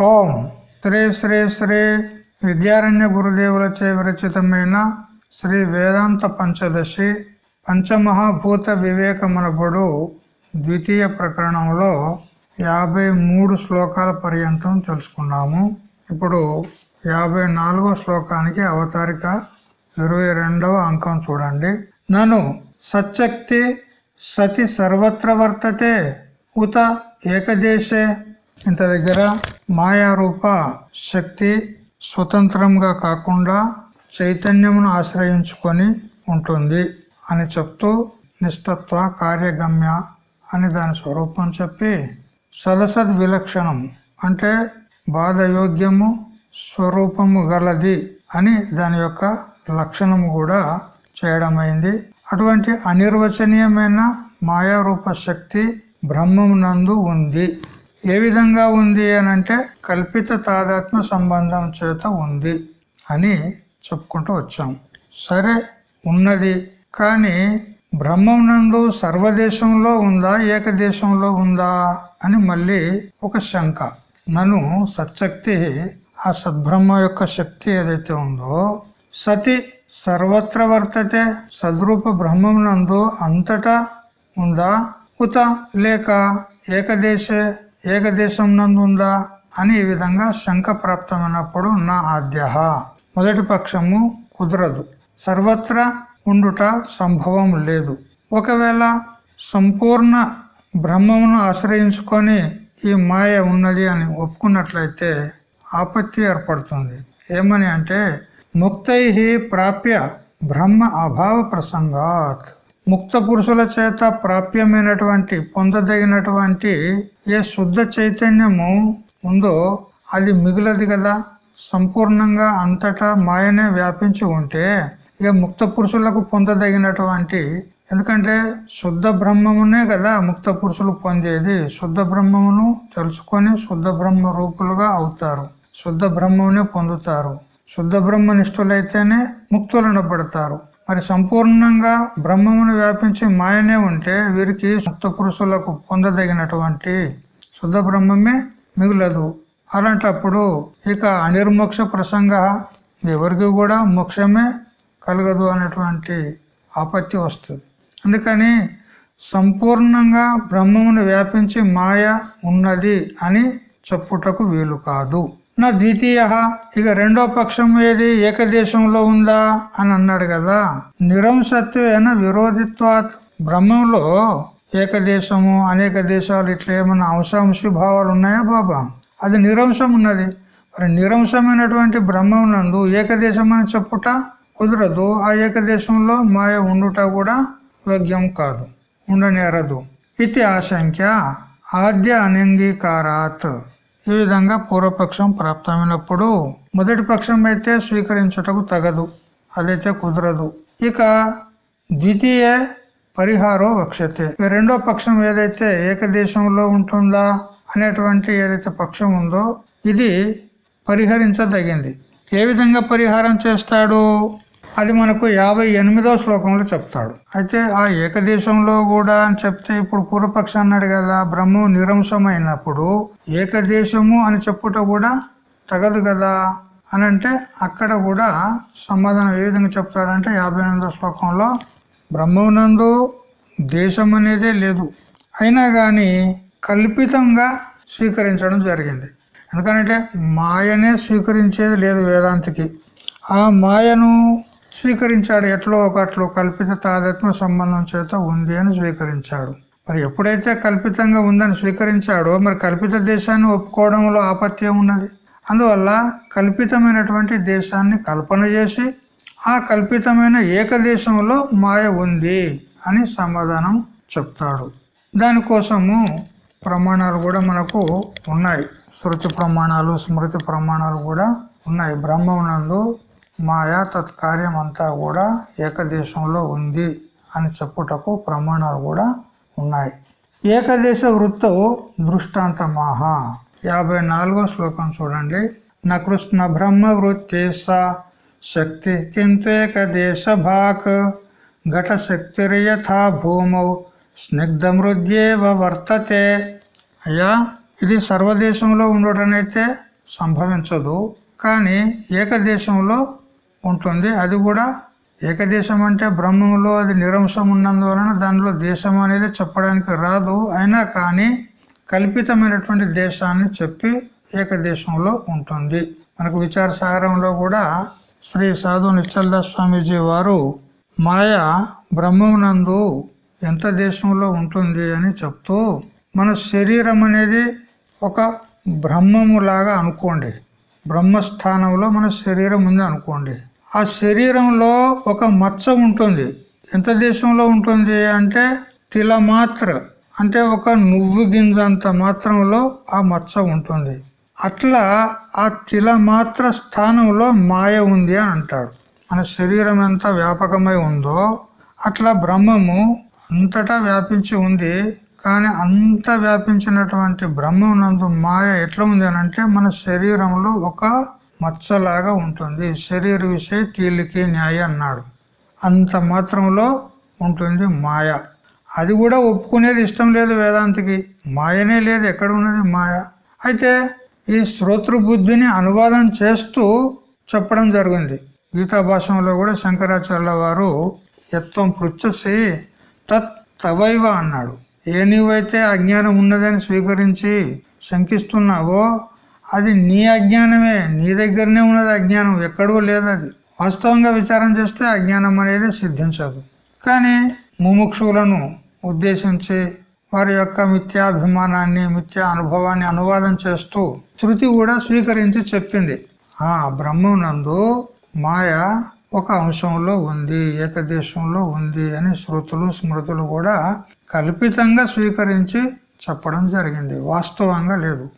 ఓం శ్రీ శ్రీ శ్రీ విద్యారణ్య గురుదేవులచే విరచితమైన శ్రీ వేదాంత పంచదశి పంచమహాభూత వివేకమునబడు ద్వితీయ ప్రకరణంలో యాభై మూడు శ్లోకాల పర్యంతం తెలుసుకున్నాము. ఇప్పుడు యాభై నాలుగో శ్లోకానికి అవతారిక ఇరవై రెండవ అంకం చూడండి. నను సత్శక్తి సతి సర్వత్ర వర్తతే ఉత ఏకదేశే ఇంత దగ్గర మాయారూప శక్తి స్వతంత్రంగా కాకుండా చైతన్యమును ఆశ్రయించుకొని ఉంటుంది అని చెప్తూ నిష్టత్వ కార్యగమ్య అని దాని స్వరూపం చెప్పి సలసద్ విలక్షణం అంటే బాధయోగ్యము స్వరూపము గలది అని దాని యొక్క లక్షణము కూడా చేయడమైంది. అటువంటి అనిర్వచనీయమైన మాయారూప శక్తి బ్రహ్మం నందు ఉంది. ఏ విధంగా ఉంది అనంటే కల్పిత తాదాత్మ సంబంధం చేత ఉంది అని చెప్పుకుంటూ వచ్చాం. సరే ఉన్నది. కానీ బ్రహ్మం నందు సర్వదేశంలో ఉందా ఏకదేశంలో ఉందా అని మళ్ళీ ఒక శంక. నను సత్శక్తి ఆ సద్బ్రహ్మ యొక్క శక్తి ఏదైతే ఉందో సతి సర్వత్ర వర్తతే సద్రూప బ్రహ్మం నందు అంతటా ఉందా ఉత లేక ఏకదేశే ఏకదేశం నందు ఉందా అని ఈ విధంగా శంక ప్రాప్తమైనప్పుడు నా ఆద్య మొదటి పక్షము కుదరదు. సర్వత్రా ఉండుట సంభవం లేదు. ఒకవేళ సంపూర్ణ బ్రహ్మమును ఆశ్రయించుకొని ఈ మాయ ఉన్నది అని ఒప్పుకున్నట్లయితే ఆపత్తి ఏర్పడుతుంది. ఏమని అంటే ముక్తై ప్రాప్య బ్రహ్మ అభావ ప్రసంగాత్. ముక్త పురుషుల చేత ప్రాప్యమైనటువంటి పొందదగినటువంటి ఏ శుద్ధ చైతన్యము ఉందో అది మిగులది కదా. సంపూర్ణంగా అంతటా మాయనే వ్యాపించి ఉంటే ఇక ముక్త పురుషులకు పొందదగినటువంటి ఎందుకంటే శుద్ధ బ్రహ్మమునే కదా ముక్త పురుషులు పొందేది. శుద్ధ బ్రహ్మమును తెలుసుకొని శుద్ధ బ్రహ్మ రూపులుగా అవుతారు. శుద్ధ బ్రహ్మమునే పొందుతారు. శుద్ధ బ్రహ్మ నిష్ఠులైతేనే ముక్తులను పడతారు. మరి సంపూర్ణంగా బ్రహ్మమును వ్యాపించి మాయనే ఉంటే వీరికి సప్తపురుషులకు పురుషులకు పొందదగినటువంటి శుద్ధ బ్రహ్మమే మిగులదు. అలాంటప్పుడు ఇక అనిర్మోక్ష ప్రసంగ ఎవరికి కూడా మోక్షమే కలగదు అనేటువంటి ఆపత్తి వస్తుంది. అందుకని సంపూర్ణంగా బ్రహ్మమును వ్యాపించి మాయ ఉన్నది అని చెప్పుటకు వీలు కాదు. నా ద్వితీయ ఇక రెండో పక్షం ఏది? ఏకదేశంలో ఉందా? అని అన్నాడు కదా. నిరంసత్వేన విరోధిత్వాత్ బ్రహ్మంలో ఏకదేశము అనేక దేశాలు ఇట్లా ఏమన్నా అంశాంశి భావాలు ఉన్నాయా బాబా? అది నిరంశం ఉన్నది. మరి నిరంశమైనటువంటి బ్రహ్మం నందు ఏకదేశం అని చెప్పుట కుదరదు. ఆ ఏకదేశంలో మాయ ఉండుట కూడా యోగ్యం కాదు ఉండనేరదు. ఇది ఆశంక్య ఆద్య అనంగీకారాత్ ఈ విధంగా పూర్వపక్షం ప్రాప్తమైనప్పుడు మొదటి పక్షం అయితే స్వీకరించుటకు తగదు అదైతే కుదరదు. ఇక ద్వితీయ పరిహారో వక్షతే రెండో పక్షం ఏదైతే ఏకదేశంలో ఉంటుందా అనేటువంటి ఏదైతే పక్షం ఉందో ఇది పరిహరించదగింది. ఏ విధంగా పరిహారం చేస్తాడు? అది మనకు యాభై ఎనిమిదో శ్లోకంలో చెప్తాడు. అయితే ఆ ఏకదేశంలో కూడా అని చెప్తే ఇప్పుడు పూర్వపక్ష అన్నాడు కదా బ్రహ్మం నిరంశమైనప్పుడు ఏకదేశము అని చెప్పుట కూడా తగదు కదా? అని అంటే అక్కడ కూడా సమాధానం ఏ విధంగా చెప్తాడంటే యాభై ఎనిమిదో శ్లోకంలో బ్రహ్మనందు దేశం అనేదే లేదు. అయినా గాని కల్పితంగా స్వీకరించడం జరిగింది. ఎందుకంటే మాయనే స్వీకరించేది లేదు వేదాంతికి. ఆ మాయను స్వీకరించాడు. ఎట్లో ఒకట్లో కల్పిత తాదత్మ సంబంధం చేత ఉంది అని స్వీకరించాడు. మరి ఎప్పుడైతే కల్పితంగా ఉందని స్వీకరించాడో మరి కల్పిత దేశాన్ని ఒప్పుకోవడంలో ఆపత్తి ఉన్నది అందువల్ల కల్పితమైనటువంటి దేశాన్ని కల్పన చేసి ఆ కల్పితమైన ఏకదేశంలో మాయ ఉంది అని సమాధానం చెప్తాడు. దానికోసము ప్రమాణాలు కూడా మనకు ఉన్నాయి. శృతి ప్రమాణాలు స్మృతి ప్రమాణాలు కూడా ఉన్నాయి. బ్రహ్మమునందు మాయా తత్కార్యం అంతా కూడా ఏకదేశంలో ఉంది అని చెప్పుటకు ప్రమాణాలు కూడా ఉన్నాయి. ఏకదేశ వృత్త దృష్టాంతమాహ. యాభై నాలుగో శ్లోకం చూడండి. నృష్ణ బ్రహ్మ వృత్తి శక్తి కింతేకదేశ భాక్. ఘట శక్తిర్యథా భూమౌ. స్నిగ్ధ మృద్యేవ వర్తతే. అయ్యా ఇది సర్వదేశంలో ఉండటనైతే సంభవించదు. కానీ ఏకదేశంలో ఉంటుంది. అది కూడా ఏకదేశం అంటే బ్రహ్మంలో అది నిరంశం ఉన్నందువలన దానిలో దేశం అనేది చెప్పడానికి రాదు. అయినా కానీ కల్పితమైనటువంటి దేశాన్ని చెప్పి ఏకదేశంలో ఉంటుంది. మనకు విచార సాగరంలో కూడా శ్రీ సాధు నిశ్చల్దాస్ స్వామీజీ వారు మాయ బ్రహ్మమునందు ఎంత దేశంలో ఉంటుంది అని చెప్తూ మన శరీరం అనేది ఒక బ్రహ్మము లాగా అనుకోండి. బ్రహ్మస్థానంలో మన శరీరం ఉంది అనుకోండి. ఆ శరీరంలో ఒక మచ్చ ఉంటుంది. ఎంత దేశంలో ఉంటుంది అంటే తిలమాత్ర అంటే ఒక నువ్వు గింజ అంత మాత్రంలో ఆ మచ్చ ఉంటుంది. అట్లా ఆ తిలమాత్ర స్థానంలో మాయ ఉంది అని అంటాడు మన శరీరం ఎంత వ్యాపకమై ఉందో అట్లా బ్రహ్మము అంతటా వ్యాపించి ఉంది. కానీ అంత వ్యాపించినటువంటి బ్రహ్మం నందు మాయ ఎట్లా ఉంది అని అంటే మన శరీరంలో ఒక మచ్చలాగా ఉంటుంది. శరీర విషయ కీలికి న్యాయ అన్నాడు. అంత మాత్రంలో ఉంటుంది మాయ. అది కూడా ఒప్పుకునేది ఇష్టం లేదు వేదాంతికి. మాయనే లేదు ఎక్కడ ఉన్నది మాయ? అయితే ఈ శ్రోతృబుద్ధిని అనువాదం చేస్తూ చెప్పడం జరిగింది. గీతా భాషలో కూడా శంకరాచార్యుల వారు ఎత్వం పృచ్చసి తత్ తవైవ అన్నాడు. ఏ నీవైతే అజ్ఞానం ఉన్నదని స్వీకరించి శంకిస్తున్నావో అది నీ అజ్ఞానమే. నీ దగ్గరనే ఉన్నది అజ్ఞానం. ఎక్కడో లేదు అది. వాస్తవంగా విచారం చేస్తే అజ్ఞానం అనేది సిద్ధించదు. కానీ ముముక్షులను ఉద్దేశించి వారి యొక్క మిథ్యాభిమానాన్ని మిథ్యా అనుభవాన్ని అనువాదం చేస్తూ శృతి కూడా స్వీకరించి చెప్పింది. ఆ బ్రహ్మనందు మాయ ఒక అంశంలో ఉంది ఏకదేశంలో ఉంది అని శృతులు స్మృతులు కూడా కల్పితంగా స్వీకరించి చెప్పడం జరిగింది. వాస్తవంగా లేదు.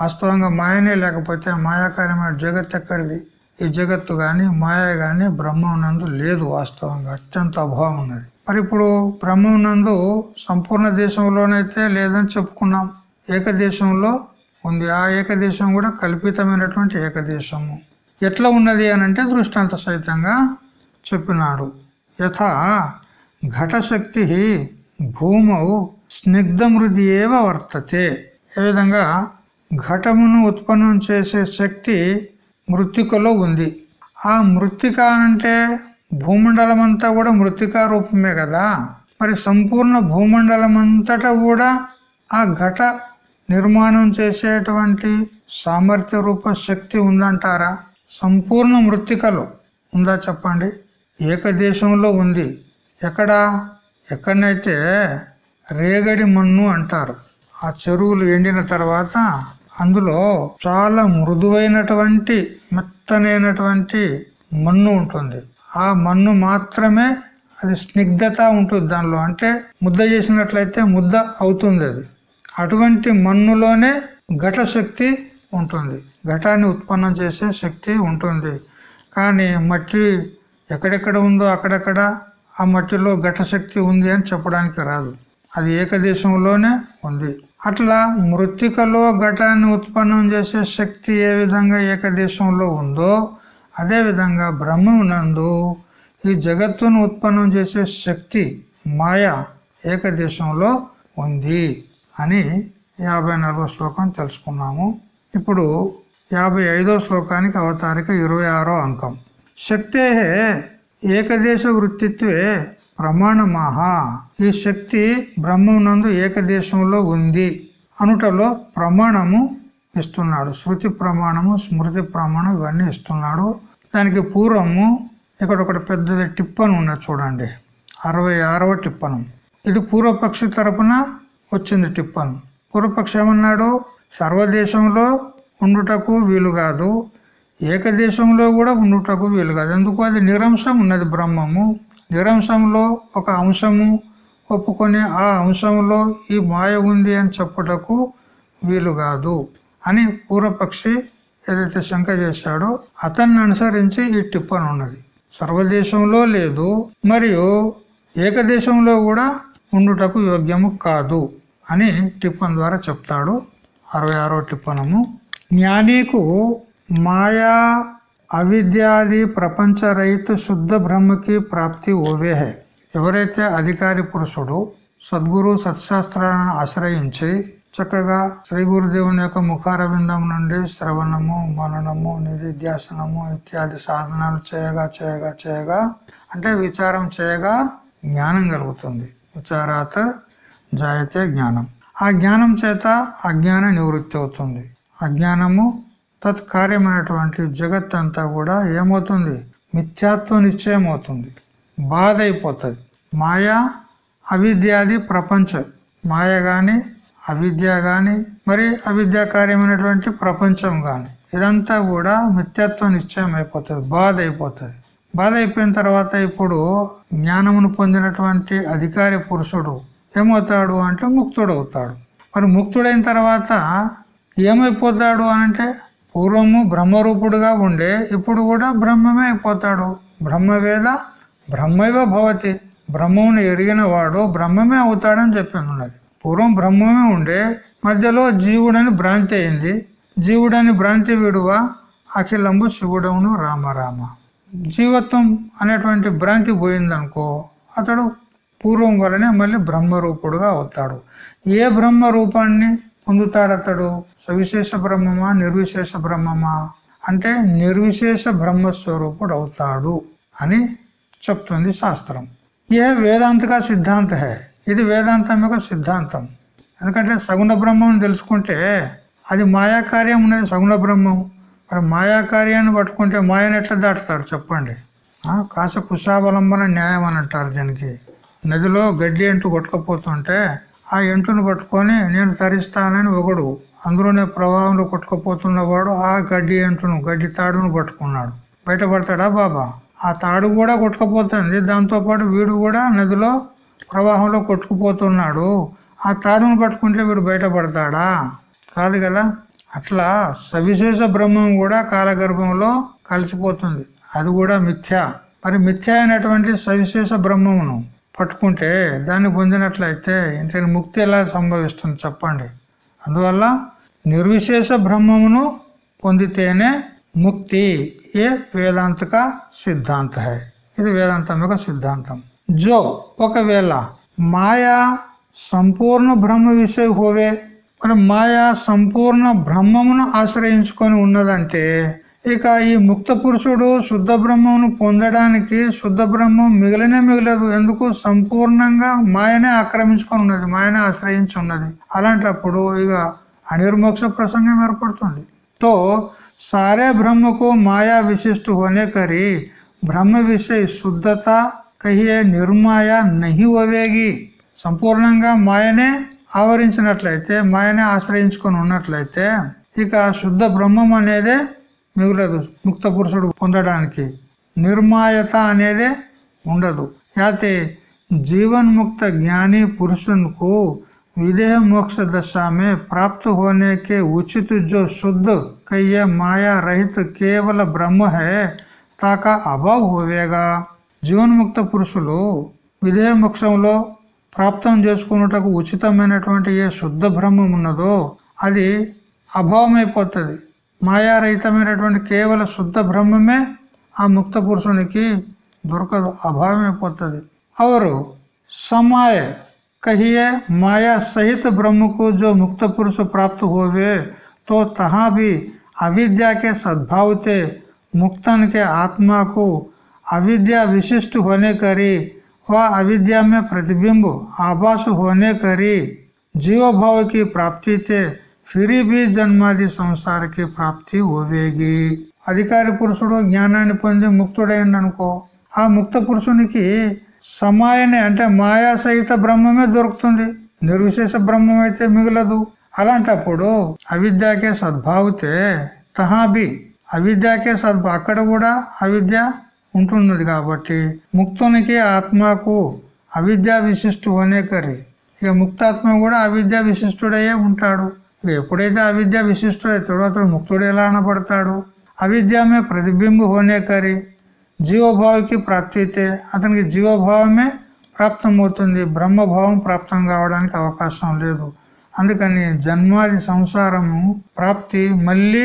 వాస్తవంగా మాయనే లేకపోతే మాయాకారమైన జగత్ ఎక్కడిది? ఈ జగత్తు గాని మాయ గాని బ్రహ్మం నందు లేదు వాస్తవంగా. అత్యంత అభావం ఉన్నది మరి ఇప్పుడు బ్రహ్మం నందు సంపూర్ణ దేశంలోనైతే లేదని చెప్పుకున్నాం. ఏకదేశంలో ఉంది. ఆ ఏకదేశం కూడా కల్పితమైనటువంటి ఏకదేశము. ఎట్లా ఉన్నది అని అంటే దృష్టాంత సహితంగా చెప్పినాడు. యథా ఘటశక్తి భూమౌ స్నిగ్ధమృది ఏవ వర్తతే. ఏ విధంగా ఘటమును ఉత్పన్నం చేసే శక్తి మృతికలో ఉంది. ఆ మృతిక అంటే భూమండలం అంతా కూడా మృతికా రూపమే కదా? మరి సంపూర్ణ భూమండలం అంతటా కూడా ఆ ఘట నిర్మాణం చేసేటువంటి సామర్థ్య రూప శక్తి ఉందంటారా? సంపూర్ణ మృత్తికలో ఉందా చెప్పండి? ఏకదేశంలో ఉంది. ఎక్కడ? ఎక్కడనైతే రేగడి మన్ను అంటారు. ఆ చెరువులు ఎండిన తర్వాత అందులో చాలా మృదువైనటువంటి మెత్తనైనటువంటి మన్ను ఉంటుంది. ఆ మన్ను మాత్రమే అది స్నిగ్ధత ఉంటుంది దానిలో. అంటే ముద్ద చేసినట్లయితే ముద్ద అవుతుంది అది. అటువంటి మన్నులోనే ఘట శక్తి ఉంటుంది. ఘటాన్ని ఉత్పన్నం చేసే శక్తి ఉంటుంది. కానీ మట్టి ఎక్కడెక్కడ ఉందో అక్కడక్కడ ఆ మట్టిలో ఘట శక్తి ఉంది అని చెప్పడానికి రాదు. అది ఏకదేశంలోనే ఉంది. అట్లా మృతికలో ఘటాన్ని ఉత్పన్నం చేసే శక్తి ఏ విధంగా ఏకదేశంలో ఉందో అదేవిధంగా బ్రహ్మనందు ఈ జగత్తును ఉత్పన్నం చేసే శక్తి మాయ ఏకదేశంలో ఉంది అని యాభై నాలుగో శ్లోకం తెలుసుకున్నాము. ఇప్పుడు యాభై ఐదో శ్లోకానికి అవతారిక ఇరవై ఆరో అంకం. శక్తే ఏకదేశ వృత్తిత్వే ప్రమాణమాహ. ఈ శక్తి బ్రహ్మం నందు ఏకదేశంలో ఉంది అనుటలో ప్రమాణము ఇస్తున్నాడు. శృతి ప్రమాణము స్మృతి ప్రమాణం ఇవన్నీ ఇస్తున్నాడు. దానికి పూర్వము ఇక్కడ ఒకటి పెద్దది టిప్పను ఉన్నది చూడండి. అరవై ఆరవ టిప్పను. ఇది పూర్వపక్షి తరపున వచ్చింది టిప్పను. పూర్వపక్షి ఏమన్నాడు? సర్వదేశంలో ఉండుటకు వీలు కాదు. ఏకదేశంలో కూడా ఉండుటకు వీలు కాదు. ఎందుకు? అది నిరంశం ఉన్నది బ్రహ్మము. నిరంశంలో ఒక అంశము ఒప్పుకొని ఆ అంశంలో ఈ మాయ ఉంది అని చెప్పుటకు వీలు కాదు అని పూర్వపక్షి ఏదైతే శంక చేశాడో అతన్ని అనుసరించి ఈ టిప్పన్ ఉన్నది. సర్వదేశంలో లేదు మరియు ఏకదేశంలో కూడా ఉండుటకు యోగ్యము కాదు అని టిప్పన్ ద్వారా చెప్తాడు. అరవై ఆరో టిప్పనము. జ్ఞానీకు మాయా అవిద్యాది ప్రపంచ రహిత శుద్ధ బ్రహ్మకి ప్రాప్తి ఓవే ఎవరైతే అధికారి పురుషుడు సద్గురు సత్శాస్త్రాలను ఆశ్రయించి చక్కగా శ్రీ గురుదేవుని యొక్క ముఖారవిందం నుండి శ్రవణము మననము నిధిధ్యాసనము ఇత్యాది సాధనాలు చేయగా చేయగా చేయగా అంటే విచారం చేయగా జ్ఞానం కలుగుతుంది. విచారాత్ జాయతే జ్ఞానం. ఆ జ్ఞానం చేత అజ్ఞాన నివృత్తి అవుతుంది. అజ్ఞానము తత్కార్యమైనటువంటి జగత్ అంతా కూడా ఏమవుతుంది? మిథ్యాత్వ నిశ్చయం అవుతుంది బాధ అయిపోతుంది మాయా అవిద్యాది ప్రపంచం. మాయ గాని అవిద్య గాని మరి అవిద్యాకార్యమైనటువంటి ప్రపంచం గాని. ఇదంతా కూడా మిథ్యాత్వ నిశ్చయం అయిపోతుంది బాధ అయిపోతుంది బాధ అయిపోయిన తర్వాత ఇప్పుడు జ్ఞానమును పొందినటువంటి అధికారి పురుషుడు ఏమవుతాడు అంటే ముక్తుడు అవుతాడు మరి ముక్తుడైన తర్వాత ఏమైపోతాడు అంటే పూర్వము బ్రహ్మరూపుడుగా ఉండే ఇప్పుడు కూడా బ్రహ్మమే అయిపోతాడు. బ్రహ్మవేద బ్రహ్మవే భవతి. బ్రహ్మమును ఎరిగిన వాడు బ్రహ్మమే అవుతాడని చెప్పింది ఉన్నది. పూర్వం బ్రహ్మమే ఉండే మధ్యలో జీవుడని భ్రాంతి అయింది. జీవుడని భ్రాంతి విడువ అఖిలంబు శివుడమును రామరామ. జీవత్వం అనేటువంటి భ్రాంతి పోయిందనుకో అతడు పూర్వం వలనే మళ్ళీ బ్రహ్మరూపుడుగా అవుతాడు. ఏ బ్రహ్మ రూపాన్ని పొందుతాడతడు సవిశేష బ్రహ్మమా? నిర్విశేష బ్రహ్మమా? అంటే నిర్విశేష బ్రహ్మస్వరూపుడు అవుతాడు అని చెప్తుంది శాస్త్రం. ఏ వేదాంతగా సిద్ధాంత హే? ఇది వేదాంతం యొక్క సిద్ధాంతం. ఎందుకంటే సగుణ బ్రహ్మం తెలుసుకుంటే అది మాయాకార్యం ఉన్నది సగుణ బ్రహ్మం. మరి మాయాకార్యాన్ని పట్టుకుంటే మాయను ఎట్లా దాటుతాడు చెప్పండి? కాస కుశావలంబన న్యాయం అని అంటారు దీనికి. నదిలో గడ్డి ఎంటు కొట్టుకపోతుంటే ఆ ఎంటును పట్టుకొని నేను తరిస్తానని ఒకడు అందులోనే ప్రవాహంలో కొట్టుకుపోతున్నవాడు ఆ గడ్డి ఎంటును గడ్డి తాడును పట్టుకున్నాడు. బయటపడతాడా బాబా? ఆ తాడు కూడా కొట్టుకుపోతుంది. దాంతోపాటు వీడు కూడా నదిలో ప్రవాహంలో కొట్టుకుపోతున్నాడు. ఆ తాడును పట్టుకుంటే వీడు బయటపడతాడా? కాదు కదా? అట్లా సవిశేష బ్రహ్మం కూడా కాలగర్భంలో కలిసిపోతుంది. అది కూడా మిథ్య. మరి మిథ్య అయినటువంటి సవిశేష బ్రహ్మమును పట్టుకుంటే దాన్ని పొందినట్లయితే ఇంత ముక్తి ఎలా సంభవిస్తుంది చెప్పండి. అందువల్ల నిర్విశేష బ్రహ్మమును పొందితేనే ముక్తి ఏ వేదాంతక సిద్ధాంత హై. ఇది వేదాంతం యొక్క సిద్ధాంతం. జో ఒకవేళ మాయా సంపూర్ణ బ్రహ్మ విషయ హోవే మరి మాయా సంపూర్ణ బ్రహ్మమును ఆశ్రయించుకొని ఉన్నదంటే ఇక ఈ ముక్త పురుషుడు శుద్ధ బ్రహ్మను పొందడానికి శుద్ధ బ్రహ్మం మిగిలినే మిగలదు. ఎందుకు? సంపూర్ణంగా మాయనే ఆక్రమించుకొని ఉన్నది మాయనే ఆశ్రయించి ఉన్నది. అలాంటప్పుడు ఇక అనిర్మోక్ష ప్రసంగం ఏర్పడుతుంది. తో సారే బ్రహ్మకు మాయా విశిష్ట హోనే కరి బ్రహ్మ విషయ శుద్ధత కహియే నిర్మాయ నహి ఓవేగి సంపూర్ణంగా మాయనే ఆవరించినట్లయితే మాయనే ఆశ్రయించుకొని ఉన్నట్లయితే ఇక శుద్ధ బ్రహ్మం అనేదే మిగులదు ముక్త పురుషుడు పొందడానికి నిర్మాయత అనేదే ఉండదు యాతే జీవన్ముక్త జ్ఞాని పురుషునికు विदेह मोक्ष दशा में प्राप्त होने के उचित जो शुद्ध कहिए माया रहित కేవల బ్రహ్మ హే తాకా అభావ్ హోవేగా జీవన్ముక్త పురుషులు విదేహ మోక్షంలో ప్రాప్తం చేసుకున్నటకు ఉచితమైనటువంటి ఏ శుద్ధ బ్రహ్మం ఉన్నదో అది అభావం అయిపోతుంది మాయారహితమైనటువంటి కేవల శుద్ధ బ్రహ్మమే ఆ ముక్త పురుషునికి దొరకదు అభావం అయిపోతుంది అవరు సమాయ कहिए माया सहित ब्रह्म को जो मुक्त पुरुष प्राप्त होवे तो तहा भी अविद्या के सद्भाव थे मुक्तन के आत्मा को अविद्या विशिष्ट होने करी वह अविद्या में प्रतिबिंब आभास होने करी जीव भाव की प्राप्ति थे స్త్రీ బీ జన్మాది సంసారకి ప్రాప్తి ఓవేగి అధికారి పురుషుడు జ్ఞానాన్ని పొంది ముక్తుడైంది అనుకో ఆ ముక్త పురుషునికి సమాయని అంటే మాయా సహిత బ్రహ్మమే దొరుకుతుంది నిర్విశేష బ్రహ్మం అయితే మిగలదు అలాంటప్పుడు అవిద్యాకే సద్భావితే తహాబి అవిద్యాకే సద్భా అక్కడ కూడా అవిద్య ఉంటున్నది కాబట్టి ముక్తునికి ఆత్మకు అవిద్యా విశిష్టు అనేకరి ఇక ముక్తాత్మ కూడా అవిద్యా విశిష్టుడయ్యే ఉంటాడు ఎప్పుడైతే అవిద్య విశిష్టుడైతాడో అతడు ముక్తుడు ఎలా అనబడతాడు? అవిద్యమే ప్రతిబింబ హోనేకరి జీవభావికి ప్రాప్తి అయితే అతనికి జీవభావమే ప్రాప్తమవుతుంది. బ్రహ్మభావం ప్రాప్తం కావడానికి అవకాశం లేదు. అందుకని జన్మాది సంసారము ప్రాప్తి మళ్ళీ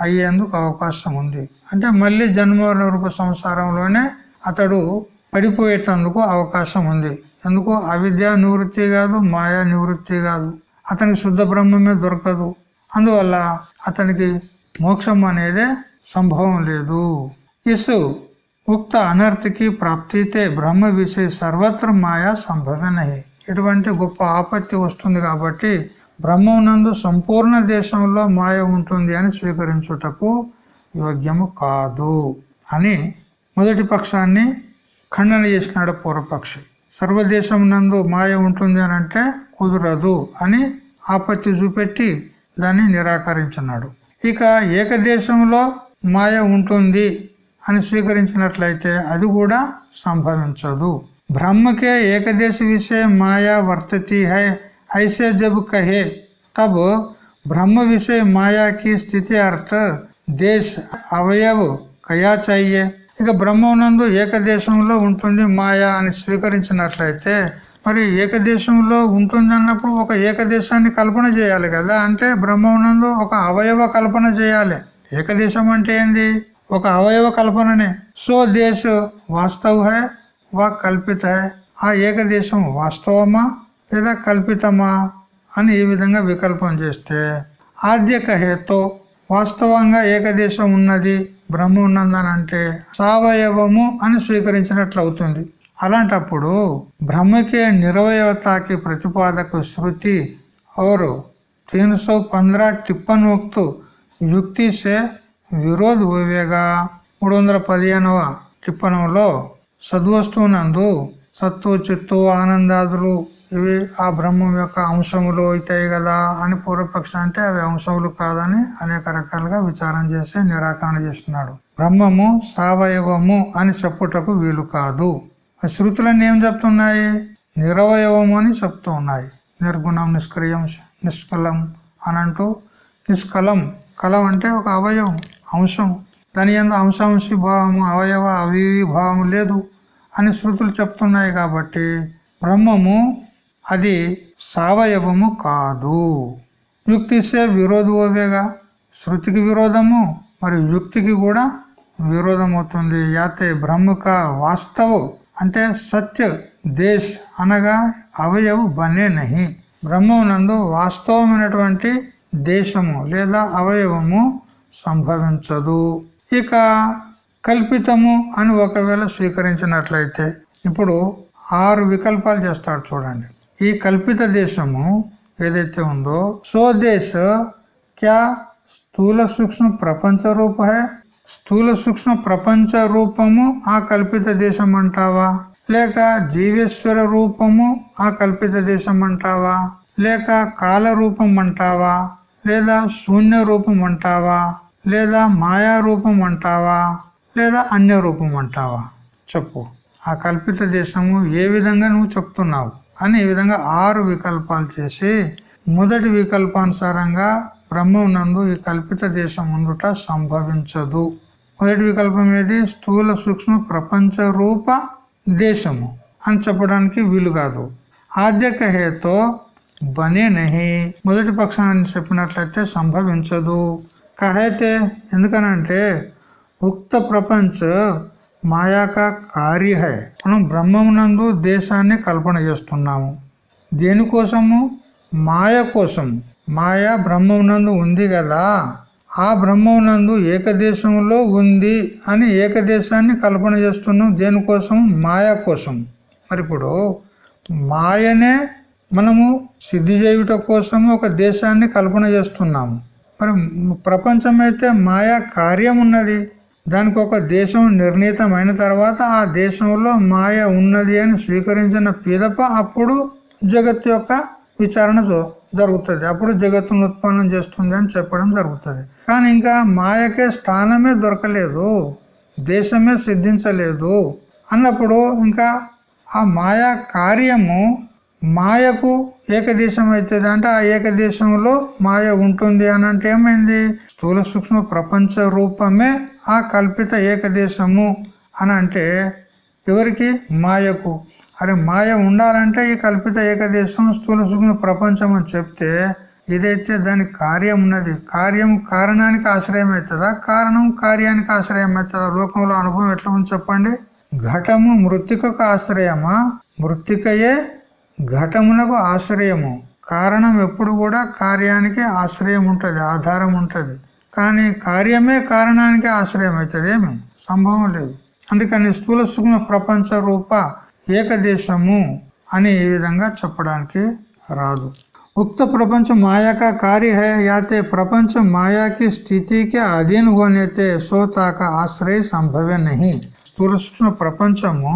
అయ్యేందుకు అవకాశం ఉంది. అంటే మళ్ళీ జన్మ రూప సంసారంలోనే అతడు పడిపోయేటందుకు అవకాశం ఉంది. ఎందుకు? అవిద్య నివృత్తి కాదు మాయా నివృత్తి కాదు. అతనికి శుద్ధ బ్రహ్మమే దొరకదు. అందువల్ల అతనికి మోక్షం అనేది సంభవం లేదు. ఇసు ఉక్త అనర్థకి ప్రాప్తితే బ్రహ్మ విషయ సర్వత్ర మాయా సంభవనహి ఇటువంటి గొప్ప ఆపత్తి వస్తుంది కాబట్టి బ్రహ్మనందు సంపూర్ణ దేశంలో మాయ ఉంటుంది అని స్వీకరించుటకు యోగ్యము కాదు అని మొదటి పక్షాన్ని ఖండన చేసినాడు పూర్వపక్షి. సర్వదేశం నందు మాయ ఉంటుంది అని అంటే కుదరదు అని ఆపత్తి చూపెట్టి దాన్ని నిరాకరించినాడు. ఇక ఏకదేశంలో మాయ ఉంటుంది అని స్వీకరించినట్లయితే అది కూడా సంభవించదు. బ్రహ్మకే ఏకదేశ విషయ మాయా వర్తతి హై ఐసే జబ్ కహే. తబ్ బ్రహ్మ విషయ మాయాకి స్థితి అర్థ దేశ్ అవయవ్ కయా చాయ్యే ఇక బ్రహ్మనందు ఏకదేశంలో ఉంటుంది మాయా అని స్వీకరించినట్లయితే మరి ఏకదేశంలో ఉంటుంది అన్నప్పుడు ఒక ఏకదేశాన్ని కల్పన చేయాలి కదా. అంటే బ్రహ్మనందు ఒక అవయవ కల్పన చేయాలి. ఏకదేశం అంటే ఏంది? ఒక అవయవ కల్పననే. సో దేశ వాస్తవ హై వా కల్పిత? హై ఆ ఏకదేశం వాస్తవమా లేదా కల్పితమా అని ఈ విధంగా వికల్పం చేస్తే? ఆద్యక హేతో వాస్తవంగా ఏకదేశం ఉన్నది బ్రహ్మ ఉన్నదని అంటే సవయవము అని స్వీకరించినట్లు అవుతుంది అలాంటప్పుడు బ్రహ్మకే నిరవయవతాకి ప్రతిపాదక శృతి और तीन सौ पंद्रह टिप्पण उक्त యుక్తి సే విరోధ్ హోవేగా మూడు వందల పదిహేనవ టిప్పణంలో సద్వస్తువునందు సత్తు చిత్తు ఆనందాదులు ఇవి ఆ బ్రహ్మం యొక్క అంశములు అవుతాయి కదా అని పూర్వపక్ష అంటే అవి అంశములు కాదని అనేక రకాలుగా విచారం చేసి నిరాకరణ చేస్తున్నాడు బ్రహ్మము సవయవము అని చెప్పుటకు వీలు కాదు శృతులన్నీ ఏం చెప్తున్నాయి? నిరవయవము అని చెప్తూ ఉన్నాయి నిర్గుణం నిష్క్రియం నిష్కలం అని అంటూ నిష్కలం. కలం అంటే ఒక అవయవం అంశం. దాని ఎందు అంశాంశి భావము అవయవ అవివి భావము లేదు అని శృతులు చెప్తున్నాయి కాబట్టి బ్రహ్మము అది సవయవము కాదు. యుక్తిసే విరోధోవేగా శృతికి విరోధము మరి యుక్తికి కూడా విరోధం అవుతుంది యాతే బ్రహ్మక వాస్తవం అంటే సత్య దేశ్ అనగా అవయవు బనే నహి. బ్రహ్మనందు వాస్తవమైనటువంటి దేశము లేదా అవయవము సంభవించదు. ఇక కల్పితము అని ఒకవేళ స్వీకరించినట్లయితే ఇప్పుడు ఆరు వికల్పాలు చేస్తాడు చూడండి. ఈ కల్పిత దేశము ఏదైతే ఉందో సో దేశ క్యా స్థూల సూక్ష్మ ప్రపంచ రూప హే స్థూల సూక్ష్మ ప్రపంచ రూపము ఆ కల్పిత దేశం అంటావా లేక జీవేశ్వర రూపము ఆ కల్పిత దేశం అంటావా లేక కాల రూపం అంటావా లేదా శూన్య రూపం అంటావా లేదా మాయా రూపం అంటావా లేదా అన్య రూపం అంటావా చెప్పు. ఆ కల్పిత దేశము ఏ విధంగా నువ్వు చెప్తున్నావు? అని ఈ విధంగా ఆరు వికల్పాలు చేసి మొదటి వికల్పానుసారంగా బ్రహ్మం నందు ఈ కల్పిత దేశం ఉండుట సంభవించదు. మొదటి వికల్పం ఏది? స్థూల సూక్ష్మ ప్రపంచ రూప దేశము. అని చెప్పడానికి వీలు కాదు. ఆద్యక హేతో బనే నహి. మొదటి పక్షాన్ని చెప్పినట్లయితే సంభవించదు. కహైతే? ఎందుకనంటే ఉక్త ప్రపంచ మాయాక కార్య మనం మనం బ్రహ్మమునందు దేశాన్ని కల్పన చేస్తున్నాము. దేనికోసము? మాయ కోసం. మాయ బ్రహ్మమునందు ఉంది కదా ఆ బ్రహ్మమునందు ఏకదేశంలో ఉంది అని ఏకదేశాన్ని కల్పన చేస్తున్నాం దేనికోసం? మాయ కోసం. మరి ఇప్పుడు మాయనే మనము సిద్ధి చేయుట కోసము ఒక దేశాన్ని కల్పన చేస్తున్నాము మరి ప్రపంచం అయితే మాయా కార్యం ఉన్నది దానికి ఒక దేశం నిర్ణీతమైన తర్వాత ఆ దేశంలో మాయ ఉన్నది అని స్వీకరించిన పిదప అప్పుడు జగత్ యొక్క విచారణ జరుగుతుంది. అప్పుడు జగత్తును ఉత్పన్నం చేస్తుంది అని చెప్పడం జరుగుతుంది. కానీ ఇంకా మాయకే స్థానమే దొరకలేదు. దేశమే సిద్ధించలేదు. అన్నప్పుడు ఇంకా ఆ మాయా కార్యము మాయకు ఏకదేశం అవుతుంది అంటే ఆ ఏకదేశంలో మాయ ఉంటుంది అని అంటే ఏమైంది? స్థూల సూక్ష్మ ప్రపంచ రూపమే ఆ కల్పిత ఏకదేశము అని అంటే ఎవరికి? మాయకు. అరే మాయ ఉండాలంటే ఈ కల్పిత ఏకదేశం స్థూల సూక్ష్మ ప్రపంచం అని చెప్తే ఇదైతే దాని కార్యం ఉన్నది. కార్యం కారణానికి ఆశ్రయం అవుతుందా కారణం కార్యానికి ఆశ్రయం అవుతుందా లోకంలో అనుభవం ఎట్లా ఉంది చెప్పండి? ఘటము మృతికకు ఆశ్రయమా? మృతికయే ఘటమునకు ఆశ్రయము. కారణం ఎప్పుడు కూడా కార్యానికి ఆశ్రయం ఉంటుంది ఆధారం ఉంటుంది. కానీ కార్యమే కారణానికి ఆశ్రయం అవుతుంది ఏమి? సంభవం లేదు. అందుకని స్థూల సూక్ష్మ ప్రపంచ రూప ఏకదేశము అని ఈ విధంగా చెప్పడానికి రాదు उक्त प्रपंच माया का कार्य है या ते प्रपंच माया की स्थिति के अधीन होने ते सोता का आश्रय संभव नहीं స్థూల సూక్ష్మ ప్రపంచము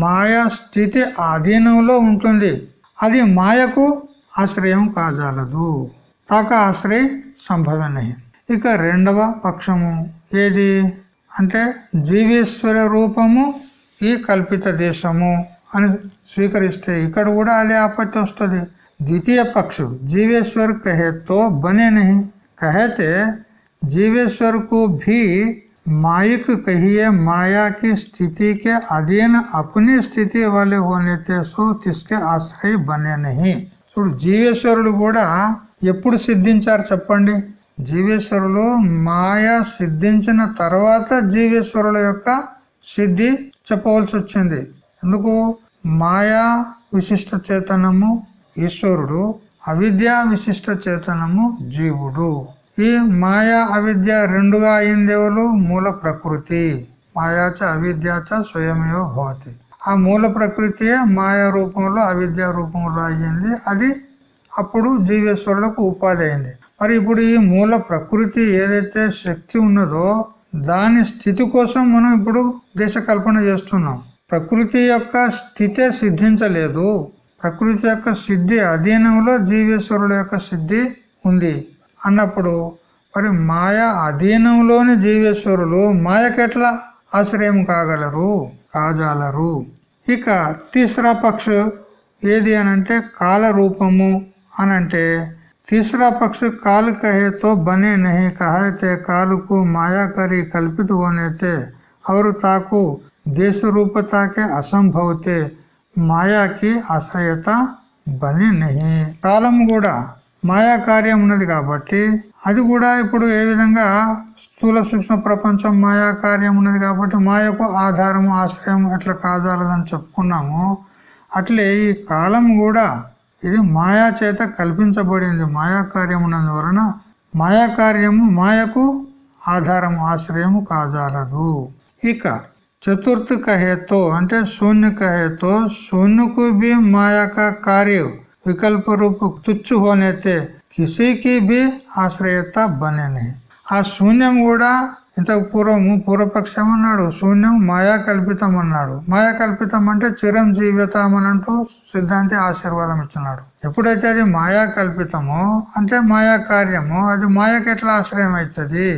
మాయా స్థితి ఆధీనంలో ఉంటుంది అది మాయకు ఆశ్రయం కాజాలదు తాక ఆశ్రయ సంభవనహి ఇక రెండవ పక్షము ఏది అంటే జీవేశ్వర రూపము ఈ కల్పిత దేశము అని స్వీకరిస్తే ఇక్కడ కూడా అదే ఆపత్తి వస్తుంది द्वितीय पक्ष जीवेश्वर कहे तो बने नहीं कहते जीवेश्वर को भी माइक कहिए माया की स्थिति के अधीन अपनी स्थिति वाले होने थे सो तिसके ఆశ్రయ బనే నహి ఇప్పుడు జీవేశ్వరుడు కూడా ఎప్పుడు సిద్ధించారు చెప్పండి జీవేశ్వరులు మాయా సిద్ధించిన తర్వాత జీవేశ్వరుల యొక్క సిద్ధి చెప్పవలసి వచ్చింది ఎందుకు మాయా విశిష్ట చేతనము ఈశ్వరుడు అవిద్య విశిష్ట చేతనము జీవుడు. ఈ మాయా అవిద్య రెండుగా అయిందేవులు మూల ప్రకృతి. మాయాచ అవిద్యాచ స్వయమేవ భవతి. ఆ మూల ప్రకృతియే మాయా రూపంలో అవిద్య రూపంలో అయ్యింది. అది అప్పుడు జీవేశ్వరులకు ఉపాధి అయింది. మరి ఇప్పుడు ఈ మూల ప్రకృతి ఏదైతే శక్తి ఉన్నదో దాని స్థితి కోసం మనం ఇప్పుడు దేశ కల్పన చేస్తున్నాం. ప్రకృతి యొక్క స్థితే సిద్ధించలేదు ప్రకృతి యొక్క సిద్ధి అధీనంలో జీవేశ్వరుల యొక్క సిద్ధి ఉంది అన్నప్పుడు మరి మాయ అధీనంలోని జీవేశ్వరులు మాయకెట్లా ఆశ్రయం కాగలరు కాజాలరు ఇక తీసరా పక్ష ఏది అనంటే కాల రూపము అనంటే तीसरा पक्ष काल कहे तो बने नहीं कहे थे काल को माया करी कल्पित होने थे और ताकू देश रूपता के असंभव थे మాయాకి ఆశ్రయత బని నహి కాలం కూడా మాయా కార్యం ఉన్నది కాబట్టి అది కూడా ఇప్పుడు ఏ విధంగా స్థూల సూక్ష్మ ప్రపంచం మాయా కార్యం ఉన్నది కాబట్టి మాయకు ఆధారము ఆశ్రయం ఎట్లా కాదాలదని చెప్పుకున్నాము అట్లే ఈ కాలం కూడా ఇది మాయా చేత కల్పించబడింది మాయా కార్యం ఉన్నందువలన మాయా కార్యము మాయకు ఆధారము ఆశ్రయము కాజాలదు ఇక चतुर्थ कहे तो అంటే शून्य कहे तो शून्य को भी माया का कार्य विकल्प रूप तुच्छ होने थे किसी की भी ఆశ్రయత బనే नहीं ఆ శూన్యం కూడా ఇంతకు పూర్వము పూర్వపక్షం అన్నాడు శూన్యం మాయా కల్పితం అన్నాడు మాయా కల్పితం అంటే చిరంజీవితం అని అంటూ సిద్ధాంతి ఆశీర్వాదం ఇచ్చినాడు ఎప్పుడైతే అది మాయా కల్పితమో అంటే మాయా కార్యము అది మాయకి ఎట్లా ఆశ్రయం అవుతుంది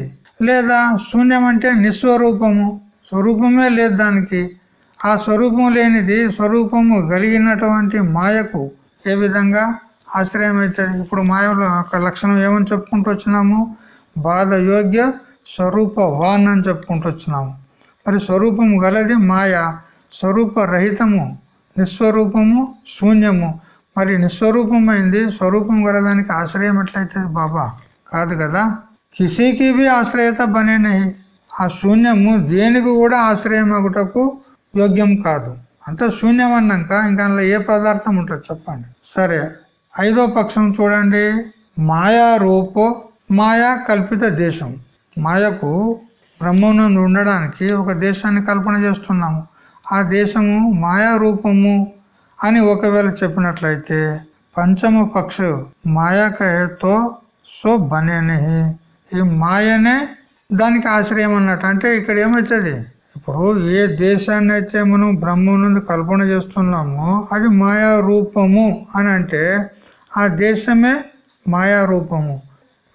లేదా శూన్యం అంటే నిస్వరూపము స్వరూపమే లేదు దానికి. ఆ స్వరూపం లేనిది స్వరూపము కలిగినటువంటి మాయకు ఏ విధంగా ఆశ్రయం అవుతుంది ఇప్పుడు మాయలో ఒక లక్షణం ఏమని చెప్పుకుంటూ వచ్చినాము? బాధ యోగ్య స్వరూప అని చెప్పుకుంటూ వచ్చినాము. మరి స్వరూపము గలది మాయ. స్వరూప రహితము నిస్వరూపము శూన్యము. మరి నిస్వరూపమైంది స్వరూపం గలదానికి ఆశ్రయం ఎట్లయితుంది బాబా? కాదు కదా? కిసీకి బి ఆశ్రయత బనే నహి ఆ శూన్యము దేనికి కూడా ఆశ్రయం అగుటకు యోగ్యం కాదు. అంత శూన్యం అన్నాక ఇంకా అందులో ఏ పదార్థం ఉంటుంది చెప్పండి. సరే ఐదో పక్షం చూడండి. మాయా రూపో మాయా కల్పిత దేశం. మాయకు బ్రహ్మనందు ఉండడానికి ఒక దేశాన్ని కల్పన చేస్తున్నాము. ఆ దేశము మాయా రూపము అని ఒకవేళ చెప్పినట్లయితే పంచమ పక్ష మాయాకయతో సో బనే ఈ మాయనే దానికి ఆశ్రయం అన్నట్టు. అంటే ఇక్కడ ఏమవుతుంది ఇప్పుడు ఏ దేశాన్ని అయితే మనం బ్రహ్మం నుండి కల్పన చేస్తున్నామో అది మాయా రూపము అని అంటే ఆ దేశమే మాయా రూపము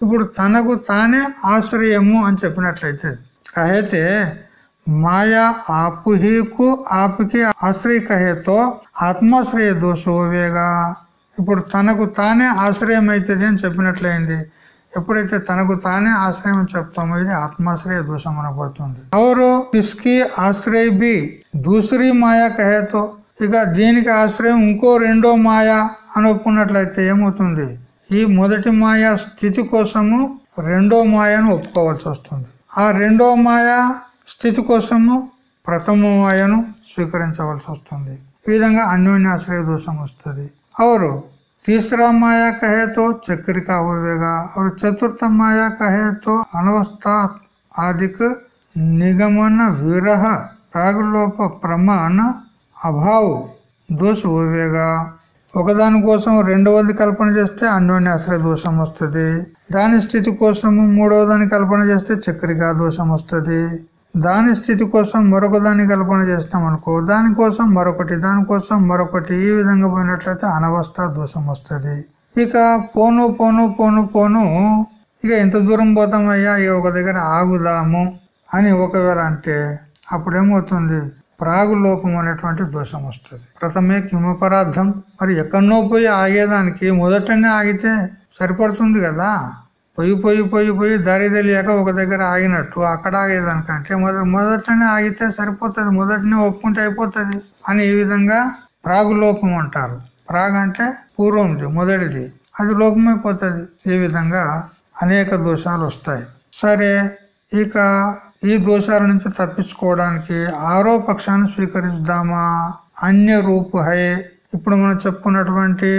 ఇప్పుడు తనకు తానే ఆశ్రయము అని చెప్పినట్లయితే అయితే మాయా ఆపుహీకు ఆపుకి ఆశ్రయ కహేతో ఆత్మాశ్రయ దోషోవేగా ఇప్పుడు తనకు తానే ఆశ్రయం అవుతుంది అని చెప్పినట్లయింది. ఎప్పుడైతే తనకు తానే ఆశ్రయం చెప్తామో ఇది ఆత్మాశ్రయ దోషం అనబడుతుంది. ఎవరు ఇస్కి ఆశ్రయ బి? దూసరి మాయా కహేతో. ఇక దీనికి ఆశ్రయం ఇంకో రెండో మాయా అని ఒప్పుకున్నట్లయితే ఏమవుతుంది? ఈ మొదటి మాయా స్థితి కోసము రెండో మాయను ఒప్పుకోవాల్సి వస్తుంది. ఆ రెండో మాయా స్థితి కోసము ప్రథమ మాయను స్వీకరించవలసి వస్తుంది. ఈ విధంగా అన్యోన్యాశ్రయ దోషం వస్తుంది. అవరు तीसरा माया कहे तो चक्रिका होगा और चतुर्थ माया कहे तो अनवस्था आदिक निगमन विरह ప్రాగులోప ప్రమాణ అభావ్ దోష ఓవేగా ఒకదాని కోసం రెండవది కల్పన చేస్తే అన్యోన్యాశ్రయ దోషం వస్తుంది దాని స్థితి కోసము మూడవ దాని కల్పన చేస్తే చక్రికా దోషం వస్తుంది దాని స్థితి కోసం మరొకదాన్ని కల్పన చేస్తాం అనుకో. దానికోసం మరొకటి దానికోసం మరొకటి ఈ విధంగా పోయినట్లయితే అనవస్థ దోషం వస్తుంది. ఇక పోను పోను పోను పోను. ఇక ఎంత దూరం పోతామయ్యా ఇక ఒక దగ్గర ఆగుదాము అని ఒకవేళ అంటే అప్పుడేమవుతుంది? ప్రాగు లోపం అనేటువంటి దోషం వస్తుంది. ప్రథమే కిమపరార్థం. మరి ఎక్కడనో పోయి ఆగేదానికి మొదటనే ఆగితే సరిపడుతుంది కదా? పొయ్యి పొయ్యి పొయ్యి పొయ్యి దారి తెలియక ఒక దగ్గర ఆగినట్టు. అక్కడ ఆగేదానికంటే మొదటి మొదటనే ఆగితే సరిపోతుంది మొదటనే ఒప్పుకుంటే అయిపోతుంది అని ఈ విధంగా ప్రాగు లోపం అంటారు. ప్రాగ్ అంటే పూర్వంది మొదటిది. అది లోపమైపోతుంది. ఈ విధంగా అనేక దోషాలు వస్తాయి. సరే ఇక ఈ దోషాల నుంచి తప్పించుకోవడానికి ఆరో పక్షాన్ని స్వీకరిద్దామా? అన్య రూపు హై ఇప్పుడు మనం చెప్పుకున్నటువంటి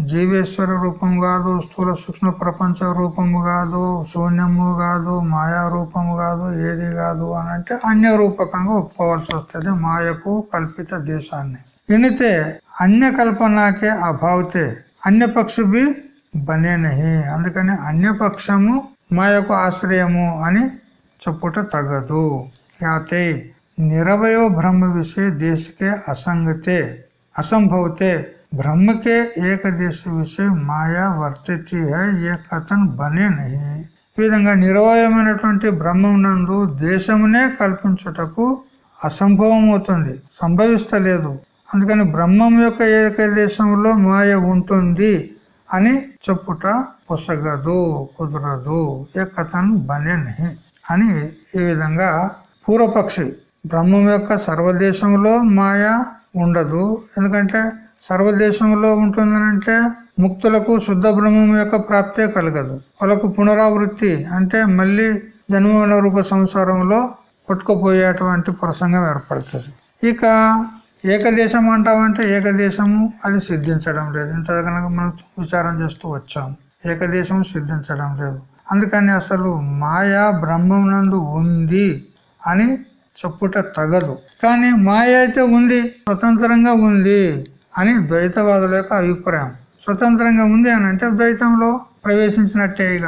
జీవేశ్వర రూపం కాదు స్థూల సూక్ష్మ ప్రపంచ రూపము కాదు శూన్యము కాదు మాయా రూపము కాదు ఏది కాదు అని అంటే అన్య రూపకంగా ఒప్పుకోవాల్సి వస్తుంది మాయకు కల్పిత దేశాన్ని. వినితే అన్య కల్పనాకే అభావతే అన్యపక్షు బి బనేనహి. అందుకని అన్య పక్షము మాయకు ఆశ్రయము అని చెప్పుట తగదు. యాతే నిరవయో బ్రహ్మ విషయ దేశకే అసంగతే అసంభవతే ब्रह्म के एक देश విషయ మాయా వర్తితి ఏ కథన్ బనే నహి ఈ విధంగా నిరవయమైనటువంటి బ్రహ్మం నందు దేశమునే కల్పించుటకు అసంభవం అవుతుంది సంభవిస్తలేదు అందుకని బ్రహ్మం యొక్క ఏక దేశంలో మాయ ఉంటుంది అని చెప్పుట పొసగదు కుదరదు ఏ కథన్ బనే నహి అని ఈ విధంగా పూర్వపక్షి బ్రహ్మం యొక్క సర్వదేశంలో మాయ ఉండదు ఎందుకంటే సర్వదేశంలో ఉంటుందనంటే ముక్తులకు శుద్ధ బ్రహ్మం యొక్క ప్రాప్తే కలగదు. వాళ్ళకు పునరావృత్తి అంటే మళ్ళీ జన్మ రూప సంసారంలో కొట్టుకుపోయేటువంటి ప్రసంగం ఏర్పడుతుంది. ఇక ఏకదేశం అంటామంటే ఏకదేశము అది సిద్ధించడం లేదు. ఇంత కనుక మనం విచారం చేస్తూ వచ్చాం. ఏకదేశం సిద్ధించడం లేదు. అందుకని అసలు మాయా బ్రహ్మం నందు ఉంది అని చెప్పుట తగదు. కానీ మాయ అయితే ఉంది స్వతంత్రంగా ఉంది. అని ద్వైతవాదుల యొక్క అభిప్రాయం. స్వతంత్రంగా ఉంది అని అంటే ద్వైతంలో ప్రవేశించినట్టే ఇక.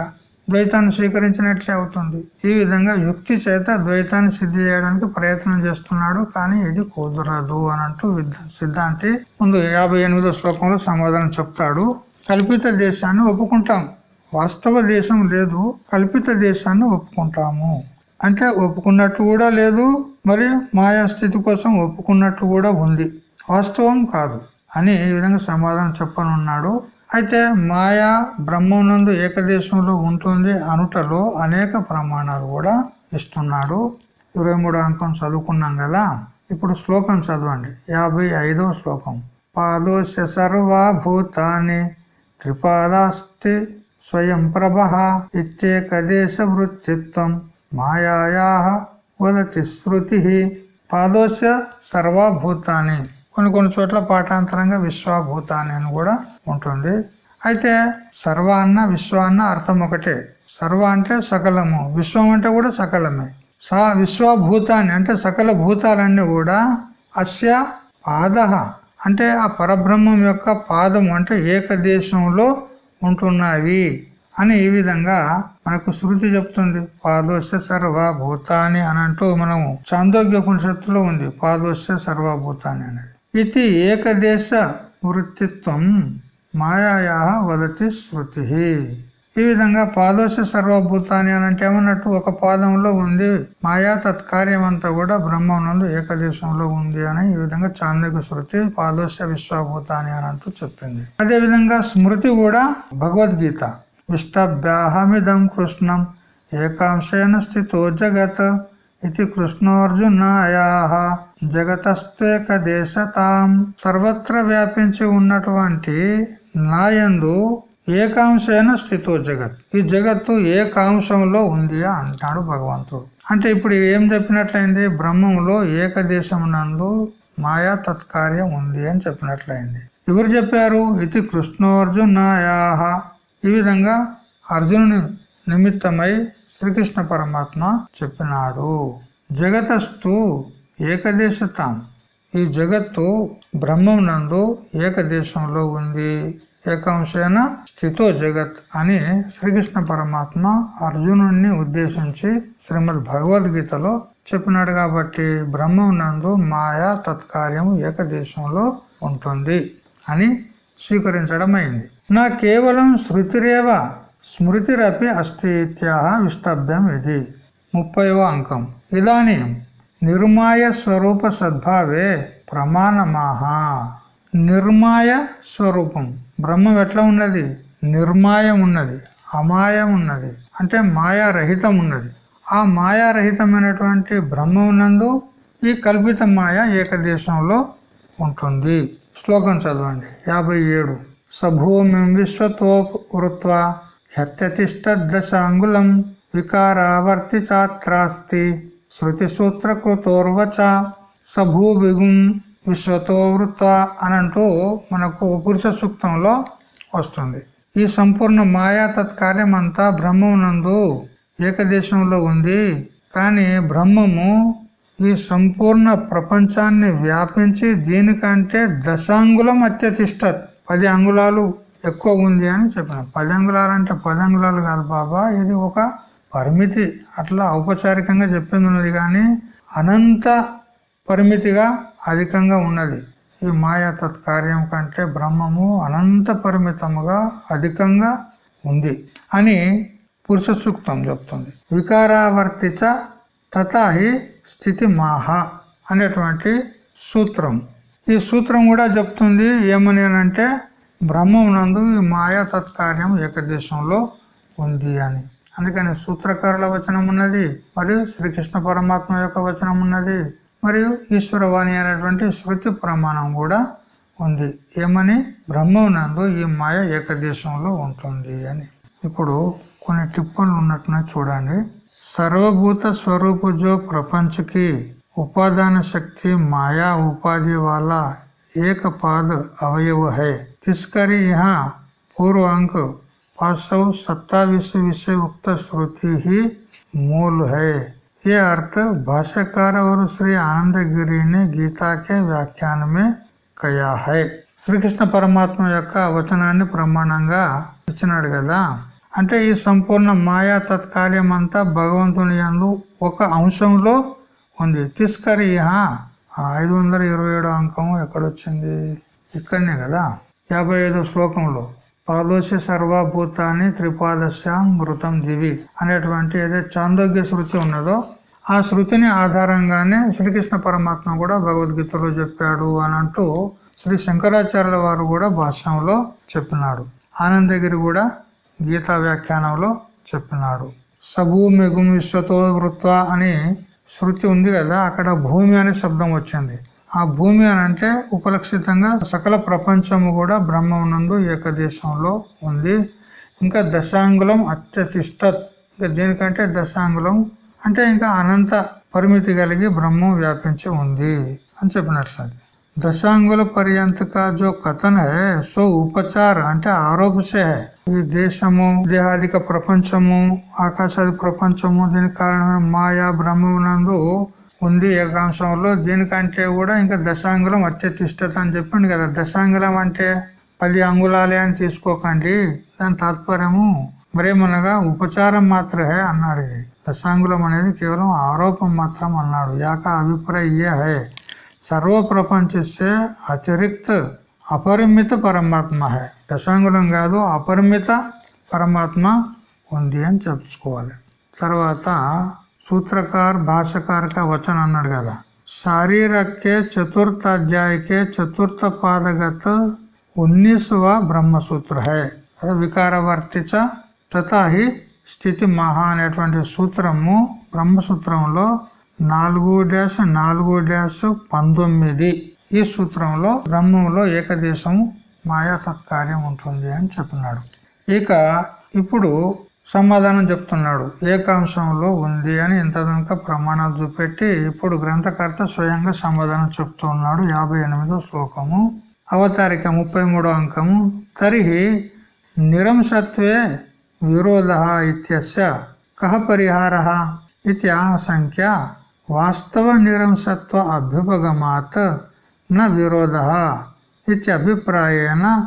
ద్వైతాన్ని స్వీకరించినట్లే అవుతుంది. ఈ విధంగా యుక్తి చేత ద్వైతాన్ని సిద్ధి చేయడానికి ప్రయత్నం చేస్తున్నాడు కానీ ఇది కుదరదు అని అంటూ సిద్ధాంతి ముందు యాభై ఎనిమిదో శ్లోకంలో సమాధానం చెప్తాడు. కల్పిత దేశాన్ని ఒప్పుకుంటాం. వాస్తవ దేశం లేదు కల్పిత దేశాన్ని ఒప్పుకుంటాము. అంటే ఒప్పుకున్నట్టు కూడా లేదు మరి మాయా స్థితి కోసం ఒప్పుకున్నట్టు కూడా ఉంది. వాస్తవం కాదు. అని ఈ విధంగా సమాధానం చెప్పనున్నాడు. అయితే మాయా బ్రహ్మనందు ఏకదేశంలో ఉంటుంది అనుటలో అనేక ప్రమాణాలు కూడా ఇస్తున్నాడు. ఇరవై మూడో అంకం చదువుకున్నాం కదా. ఇప్పుడు శ్లోకం చదవండి. యాభై ఐదవ శ్లోకం. పాదోశ సర్వాభూతాన్ని త్రిపాదాస్తి స్వయం ప్రభ ఇత్యేకదేశ వృత్తిత్వం మాయా వదతి శృతి. పాదోశ సర్వభూతాన్ని కొన్ని కొన్ని చోట్ల పాఠాంతరంగా విశ్వభూతాన్ని అని కూడా ఉంటుంది. అయితే సర్వ అన్న విశ్వ అన్న అర్థం ఒకటే. సర్వ అంటే సకలము. విశ్వం అంటే కూడా సకలమే. సా విశ్వభూతాన్ని అంటే సకల భూతాలన్నీ కూడా అస్య పాద. అంటే ఆ పరబ్రహ్మం యొక్క పాదము అంటే ఏకదేశంలో ఉంటున్నవి అని ఈ విధంగా మనకు శృతి చెప్తుంది. పాదోశ సర్వభూతాన్ని అని అంటూ మనము చాందోగ్య ఉపనిషత్తులో ఉంది. పాదోశ సర్వభూతాన్ని అనేది. ఇది ఏకదేశ వృత్తిత్వం మాయాయా వదతి శృతి ఈ విధంగా పాదోశ సర్వభూతాన్ని అనంటే ఏమన్నట్టు ఒక పాదంలో ఉంది మాయా తత్కార్యం అంతా కూడా బ్రహ్మనందు ఏకదేశంలో ఉంది అని ఈ విధంగా చాందక శృతి పాదోశ విశ్వభూతాన్ని అనంటూ చెప్పింది. అదే విధంగా స్మృతి కూడా భగవద్గీత. విష్టభ్యాహమిదం కృష్ణం ఏకాంశేన స్థితో జగత్ ఇది కృష్ణార్జునాయా జగతస్త్వేకదేశతాం సర్వత్ర వ్యాపించి ఉన్నటువంటి నాయందు ఏకాంశైన స్థితో జగత్ ఈ జగత్తు ఏకాంశంలో ఉంది అంటాడు భగవంతుడు। అంటే ఇప్పుడు ఏం చెప్పినట్లయింది? బ్రహ్మంలో ఏకదేశం నందు మాయా తత్కార్యం ఉంది అని చెప్పినట్లయింది। ఎవరు చెప్పారు? ఇది కృష్ణోర్జునాయాహ। ఈ విధంగా అర్జునుని నిమిత్తమై శ్రీకృష్ణ పరమాత్మ చెప్పినాడు. జగతస్తు ఏకదేశతాం. ఈ జగత్తు బ్రహ్మం నందు ఏకదేశంలో ఉంది. ఏకాంశైన స్థితో జగత్ అని శ్రీకృష్ణ పరమాత్మ అర్జునుడిని ఉద్దేశించి శ్రీమద్ భగవద్గీతలో చెప్పినాడు కాబట్టి బ్రహ్మం నందు మాయా తత్కార్యం ఏకదేశంలో ఉంటుంది అని స్వీకరించడం అయింది నా కేవలం శృతిరేవ స్మృతిరపి అస్థిత్యా విష్టభ్యం ఇది. ముప్పైవ అంకం. ఇదానీ. నిర్మాయ స్వరూప సద్భావే ప్రమాణమాహ. నిర్మాయ స్వరూపం. బ్రహ్మం ఎట్లా ఉన్నది? నిర్మాయం ఉన్నది. అమాయం ఉన్నది. అంటే మాయారహితం ఉన్నది. ఆ మాయారహితమైనటువంటి బ్రహ్మం నందు ఈ కల్పిత మాయ ఏకదేశంలో ఉంటుంది. శ్లోకం చదవండి. యాభై ఏడు. సభూమి విశ్వతో వృత్వ హ్యత్యతిష్టదశాంగులం వికారావర్తి చాత్రాస్తి శృతి సూత్రకృతోర్వచ సభూభిగుం విశ్వతో వృత్త అనంటూ మనకు పురుష సూక్తంలో వస్తుంది. ఈ సంపూర్ణ మాయా తత్కార్యం అంతా బ్రహ్మమునందు ఏకదేశంలో ఉంది. కానీ బ్రహ్మము ఈ సంపూర్ణ ప్రపంచాన్ని వ్యాపించి దీనికంటే దశాంగులం అత్యతిష్ట పది అంగుళాలు ఎక్కువ ఉంది అని చెప్పిన. పది అంగుళాలు అంటే పది అంగుళాలు కాదు బాబా ఇది ఒక పరిమితి. అట్లా ఔపచారికంగా చెప్పింది ఉన్నది కానీ అనంత పరిమితిగా అధికంగా ఉన్నది. ఈ మాయా తత్కార్యం కంటే బ్రహ్మము అనంత పరిమితముగా అధికంగా ఉంది అని పురుష సూక్తం చెప్తుంది. వికారావర్తిచ తథాహి స్థితి మాహ అనేటువంటి సూత్రం. ఈ సూత్రం కూడా చెప్తుంది ఏమని అంటే బ్రహ్మమునందు మాయా తత్కార్యం ఏకదేశంలో ఉంది అని. అందుకని సూత్రకారుల వచనం ఉన్నది మరియు శ్రీకృష్ణ పరమాత్మ యొక్క వచనం ఉన్నది మరియు ఈశ్వరవాణి అనేటువంటి శృతి ప్రమాణం కూడా ఉంది. ఏమని? బ్రహ్మనందు ఈ మాయ ఏకదేశంలో ఉంటుంది అని. ఇప్పుడు కొన్ని టిప్పన్లు ఉన్నట్టున చూడండి. సర్వభూత స్వరూపుజో ప్రపంచకి ఉపాదాన శక్తి మాయా ఉపాధి వాళ్ళ ఏకపాద అవయవ హై तिसकरी यहाँ पूर्व अंक पाँच सौ सत्तावीस विषय उक्त श्रुति ही मूल है ये अर्थ भाष्यकार और श्री आनंद गिरी ने गीता के व्याख्यान में कया है శ్రీకృష్ణ పరమాత్మ యొక్క వచనాన్ని ప్రమాణంగా ఇచ్చినాడు కదా అంటే ఈ సంపూర్ణ మాయా తత్కార్యం అంతా భగవంతుని యందు ఒక అంశంలో ఉంది తిస్కరి ఐదు వందల ఇరవై ఏడో అంకం ఎక్కడొచ్చింది ఇక్కడనే కదా యాభై ఐదో శ్లోకంలో పాదోశ సర్వభూతాన్ని త్రిపాదశ్యాం మృతం దివి అనేటువంటి ఏదైతే చాందోగ్య శృతి ఉన్నదో ఆ శృతిని ఆధారంగానే శ్రీకృష్ణ పరమాత్మ కూడా భగవద్గీతలో చెప్పాడు అని అంటూ శ్రీ శంకరాచార్యుల వారు కూడా భాష్యంలో చెప్పినాడు ఆనందగిరి కూడా గీతా వ్యాఖ్యానంలో చెప్పినాడు సభూమిగుం విశ్వతో వృత్వ అని శృతి ఉంది కదా అక్కడ భూమి అనే శబ్దం వచ్చింది. ఆ భూమి అని అంటే ఉపలక్షితంగా సకల ప్రపంచము కూడా బ్రహ్మనందు ఏకదేశంలో ఉంది. ఇంకా దశాంగులం అత్యతిష్ట ఇంకా దేనికంటే దశాంగులం? అంటే ఇంకా అనంత పరిమితి కలిగి బ్రహ్మం వ్యాపించి ఉంది అని చెప్పినట్లది దశాంగుల పర్యంత కాజో జో హే సో ఉపచార అంటే ఆరోపసే. ఈ దేశము దేహాదిక ప్రపంచము ఆకాశాది ప్రపంచము దీనికి కారణమైన మాయా బ్రహ్మనందు ఉంది ఏకాంశంలో దీనికంటే కూడా ఇంకా దశాంగులం అత్యతిష్టత అని చెప్పండి కదా. దశాంగులం అంటే పది అంగుళాలే అని తీసుకోకండి. దాని తాత్పర్యము మరేమనగా ఉపచారం మాత్రమే అన్నాడు ఇది. దశాంగులం అనేది కేవలం ఆరోపం మాత్రం అన్నాడు. యాక అభిప్రాయ హే. సర్వ ప్రపంచే అతిరిక్త అపరిమిత పరమాత్మ హే. దశాంగులం కాదు అపరిమిత పరమాత్మ ఉంది అని చెప్పుకోవాలి. తర్వాత సూత్రకార్ భాషకార్ వచన అన్నాడు కదా. శారీరకే చతుర్థాధ్యాయకే చతుర్థ పాదగత ఉన్నీసవ బ్రహ్మసూత్ర హే అదే వికారవర్తిచ తతహి స్థితి మహా అనేటువంటి సూత్రము బ్రహ్మసూత్రంలో నాలుగు డాష్ నాలుగు డాష్ పంతొమ్మిది. ఈ సూత్రంలో బ్రహ్మంలో ఏకదేశం మాయా తత్కార్యం ఉంటుంది అని చెప్పినాడు. ఇక ఇప్పుడు సమాధానం చెప్తున్నాడు. ఏకాంశంలో ఉంది అని ఇంత కనుక ప్రమాణాలు చూపెట్టి ఇప్పుడు గ్రంథకర్త స్వయంగా సమాధానం చెప్తున్నాడు. యాభై ఎనిమిదో శ్లోకము. అవతారిక ముప్పై మూడో అంకము. తరిహి నిరంశత్వే విరోధ ఇత్యస్య కహ పరిహార ఇది సంఖ్య. వాస్తవ నిరంశత్వ అభ్యుపగమాత్ న విరోధ ఇత్యభిప్రాయేణ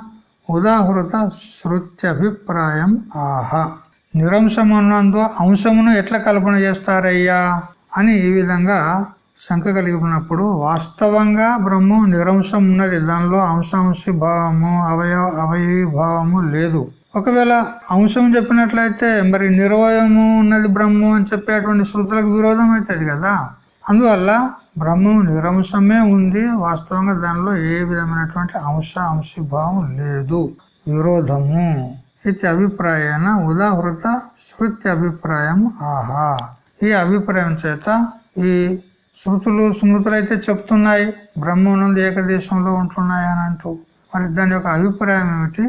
ఉదాహృత శృత్యభిప్రాయం ఆహ. నిరంశమునందు అంశమును ఎట్లా కల్పన చేస్తారయ్యా? అని ఈ విధంగా శంక కలిగినప్పుడు వాస్తవంగా బ్రహ్మం నిరంశం ఉన్నది. దానిలో అంశాంశి భావము అవయ అవయభావము లేదు. ఒకవేళ అంశం చెప్పినట్లయితే మరి నిర్వయము ఉన్నది బ్రహ్మం అని చెప్పేటువంటి శృతులకు విరోధం అవుతుంది కదా. అందువల్ల బ్రహ్మం నిరంశమే ఉంది. వాస్తవంగా దానిలో ఏ విధమైనటువంటి అంశ అంశీభావం లేదు. విరోధము. ఇది అభిప్రాయన ఉదాహృత శృతి అభిప్రాయం ఆహా ఈ అభిప్రాయం చేత ఈ శృతులు స్మృతులు అయితే చెప్తున్నాయి బ్రహ్మనుంది ఏకదేశంలో ఉంటున్నాయి అని అంటూ. మరి దాని యొక్క అభిప్రాయం ఏమిటి?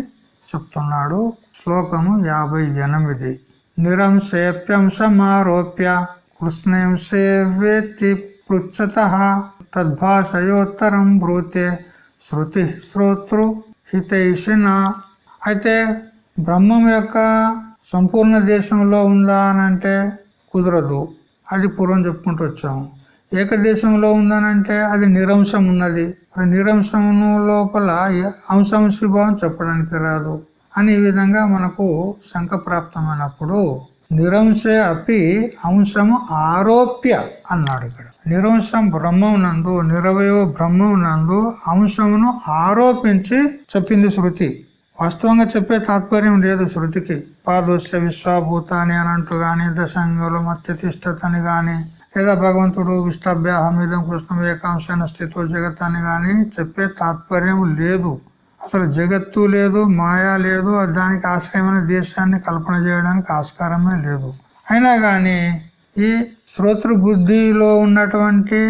చెప్తున్నాడు శ్లోకము యాభై ఎనిమిది. నిరంశేప్యంశమారోప్య కృష్ణంశే వేత్తి పృచ్చత తద్భాషయోత్తరం బ్రూతే శృతి శ్రోతృ హితైషిన. అయితే బ్రహ్మం యొక్క సంపూర్ణ దేశంలో ఉందా అని అంటే కుదరదు. అది పూర్వం చెప్పుకుంటూ వచ్చాము. ఏకదేశంలో ఉందనంటే అది నిరంశం ఉన్నది. నిరంశము లోపల అంశంశీభావం చెప్పడానికి రాదు. అని ఈ విధంగా మనకు శంక ప్రాప్తమైనప్పుడు నిరంశే అపి అంశము ఆరోప్య అన్నాడు ఇక్కడ. నిరంశం బ్రహ్మం నందు నిరవయవ బ్రహ్మం నందు అంశమును ఆరోపించి చెప్పింది శృతి. వాస్తవంగా చెప్పే తాత్పర్యం లేదు శృతికి. పాదోస్య విశ్వభూతాన్ని అని అంటూ గాని దశంగలు మత్యతిష్టతని గాని లేదా భగవంతుడు విష్టాభ్యాహమిదం కృష్ణం ఏకాంశైన స్థితో జగత్ అని గాని చెప్పే తాత్పర్యం లేదు. అసలు జగత్తు లేదు మాయా లేదు దానికి ఆశ్రయమైన దేశాన్ని కల్పన చేయడానికి ఆస్కారమే లేదు. అయినా గాని ఈ శ్రోతృ బుద్ధిలో ఉన్నటువంటి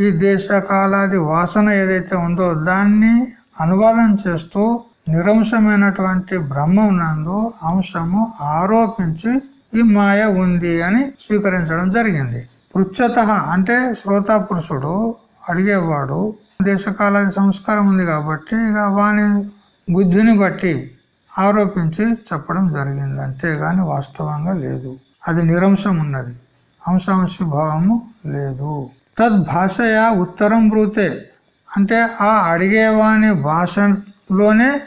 ఈ దేశ కాలాది వాసన ఏదైతే ఉందో దాన్ని అనువాదం చేస్తూ నిరంశమైనటువంటి బ్రహ్మం నందు అంశము ఆరోపించి ఈ మాయ ఉంది అని స్వీకరించడం జరిగింది. పృచ్చత అంటే శ్రోతా పురుషుడు అడిగేవాడు దేశకాలాది సంస్కారం ఉంది కాబట్టి ఇక వాని బుద్ధిని బట్టి ఆరోపించి చెప్పడం జరిగింది. అంతేగాని వాస్తవంగా లేదు. అది నిరంశం ఉన్నది. అంశాంశ భావము లేదు. తద్భాషయా ఉత్తరం బ్రూతే. అంటే ఆ అడిగేవాని భాషలోనే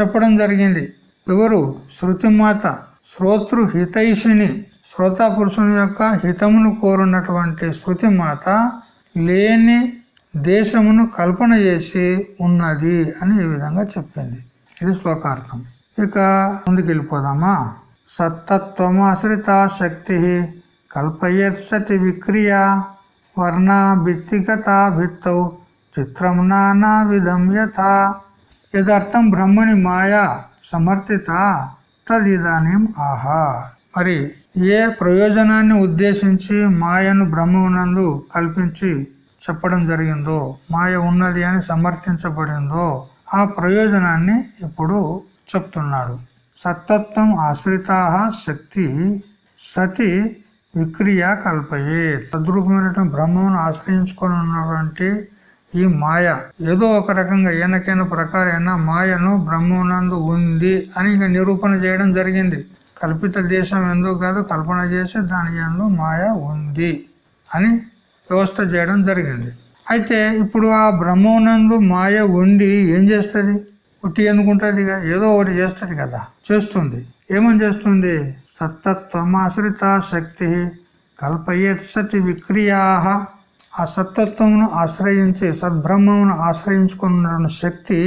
చెప్పడం జరిగింది. ఎవరు? శృతిమాత శ్రోతృ హితైషిని శ్రోత పురుషుని యొక్క హితమును కోరున్నటువంటి శృతిమాత లేని దేశమును కల్పన చేసి ఉన్నది అని ఈ విధంగా చెప్పింది. ఇది శ్లోకార్థం. ఇక ముందుకెళ్ళిపోదామా? సత్తత్వమాశ్రిత శక్తి కల్పయత్ సతి విక్రియ వర్ణ భిత్తిగత భిత్తౌ చిత్రం నానా విధం యథా యదర్థం బ్రహ్మణి మాయా సమర్థిత తదిదానీ ఆహా. మరి ఏ ప్రయోజనాన్ని ఉద్దేశించి మాయను బ్రహ్మనందు కల్పించి చెప్పడం జరిగిందో మాయ ఉన్నది అని సమర్థించబడిందో ఆ ప్రయోజనాన్ని ఇప్పుడు చెప్తున్నాడు. సత్తత్వం ఆశ్రిత శక్తి సతి విక్రియ కల్పయే తద్రూపమైనటువంటి బ్రహ్మను ఆశ్రయించుకొని ఉన్నటువంటి ఈ మాయ. ఏదో ఒక రకంగా ఏనకైన ప్రకారైన మాయను బ్రహ్మనందు ఉంది అని నిరూపణ చేయడం జరిగింది. కల్పిత దేశం ఎందుకు కాదు కల్పన చేసి దాని ఎందు మాయ ఉంది అని వ్యవస్థ చేయడం జరిగింది. అయితే ఇప్పుడు ఆ బ్రహ్మనందు మాయ ఉండి ఏం చేస్తుంది? ఉట్టి ఎందుకుంటుంది ఏదో ఒకటి చేస్తుంది కదా. చేస్తుంది. ఏమని చేస్తుంది? సత్తత్వమాశ్రిత శక్తి కల్పయేత్ సతి విక్రియా ఆ సత్తత్వమును ఆశ్రయించి సద్బ్రహ్మమును ఆశ్రయించుకున్న శక్తి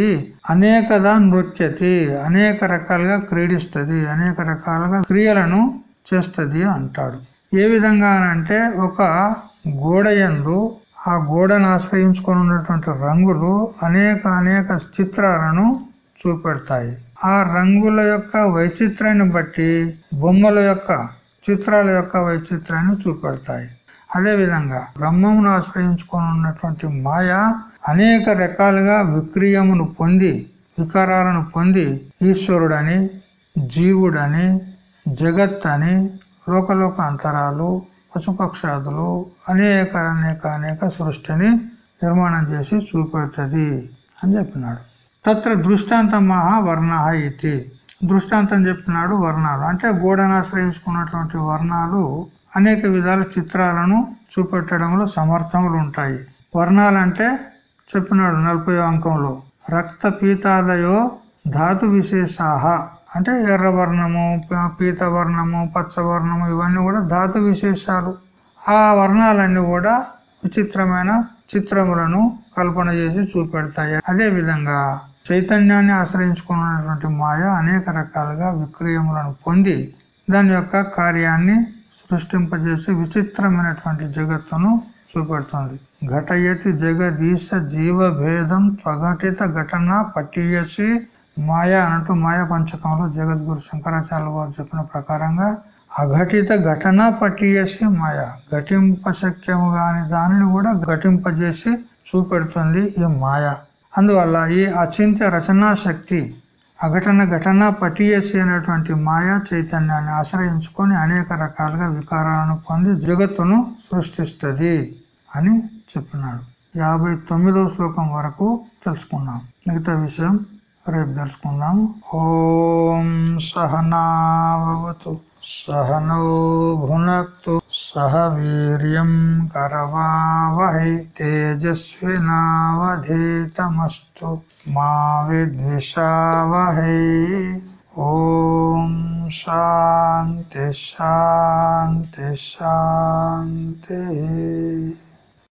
అనేకదా నృత్యతి అనేక రకాలుగా క్రీడిస్తుంది అనేక రకాలుగా క్రియలను చేస్తుంది అంటాడు. ఏ విధంగా అంటే ఒక గోడ ఎందు ఆ గోడను ఆశ్రయించుకొని ఉన్నటువంటి రంగులు అనేక అనేక చిత్రాలను చూపెడతాయి. ఆ రంగుల యొక్క వైచిత్రాన్ని బట్టి బొమ్మల యొక్క చిత్రాల యొక్క వైచిత్రాన్ని చూపెడతాయి. అదే విధంగా బ్రహ్మమును ఆశ్రయించుకొని ఉన్నటువంటి మాయ అనేక రకాలుగా విక్రియమును పొంది వికారాలను పొంది ఈశ్వరుడని జీవుడని జగత్ అని లోకలోక అంతరాలు పశుపక్షాదులు అనేక అనేక అనేక సృష్టిని నిర్మాణం చేసి చూపెడుతుంది అని చెప్పినాడు. తత్ర దృష్టాంత మహా వర్ణ ఇది. దృష్టాంతం చెప్పినాడు వర్ణాలు. అంటే గోడను ఆశ్రయించుకున్నటువంటి వర్ణాలు అనేక విధాల చిత్రాలను చూపెట్టడంలో సమర్థములు ఉంటాయి వర్ణాలంటే చెప్పినాడు నలభై అంకంలో. రక్త పీతాలయో ధాతు విశేషాహ అంటే ఎర్రవర్ణము పీతవర్ణము పచ్చవర్ణము ఇవన్నీ కూడా ధాతు విశేషాలు. ఆ వర్ణాలన్నీ కూడా విచిత్రమైన చిత్రములను కల్పన చేసి చూపెడతాయి. అదే విధంగా చైతన్యాన్ని ఆశ్రయించుకున్నటువంటి మాయ అనేక రకాలుగా విక్రయములను పొంది దాని యొక్క కార్యాన్ని సృష్టింపజేసి విచిత్రమైనటువంటి జగత్తును చూపెడుతుంది. ఘటయతి జగదీశ జీవ భేదం త్వఘటిత ఘటన పట్టియసి మాయ అన్నట్టు మాయ పంచకంలో జగద్గురు శంకరాచార్య వారు చెప్పిన ప్రకారంగా అఘటిత ఘటన పట్టియసి మాయ. ఘటింపశక్యము కాని దానిని కూడా ఘటింపజేసి చూపెడుతుంది ఈ మాయ. అందువల్ల ఈ అచింత్య రచనా శక్తి అఘటన ఘటన పటియసి మాయా చైతన్యాన్ని ఆశ్రయించుకొని అనేక రకాలుగా వికారాలను పొంది జగత్తును సృష్టిస్తుంది అని చెప్పినాడు. యాభై తొమ్మిదవ శ్లోకం వరకు తెలుసుకున్నాం మిగతా విషయం రేపు తెలుసుకుందాం. ఓం సహనావతు సహనో భునక్తు సహ వీర్యం కరవావహై తేజస్వినావధీతమస్తు మా విద్విషావహై ఓం శాంతి శాంతి శాంతి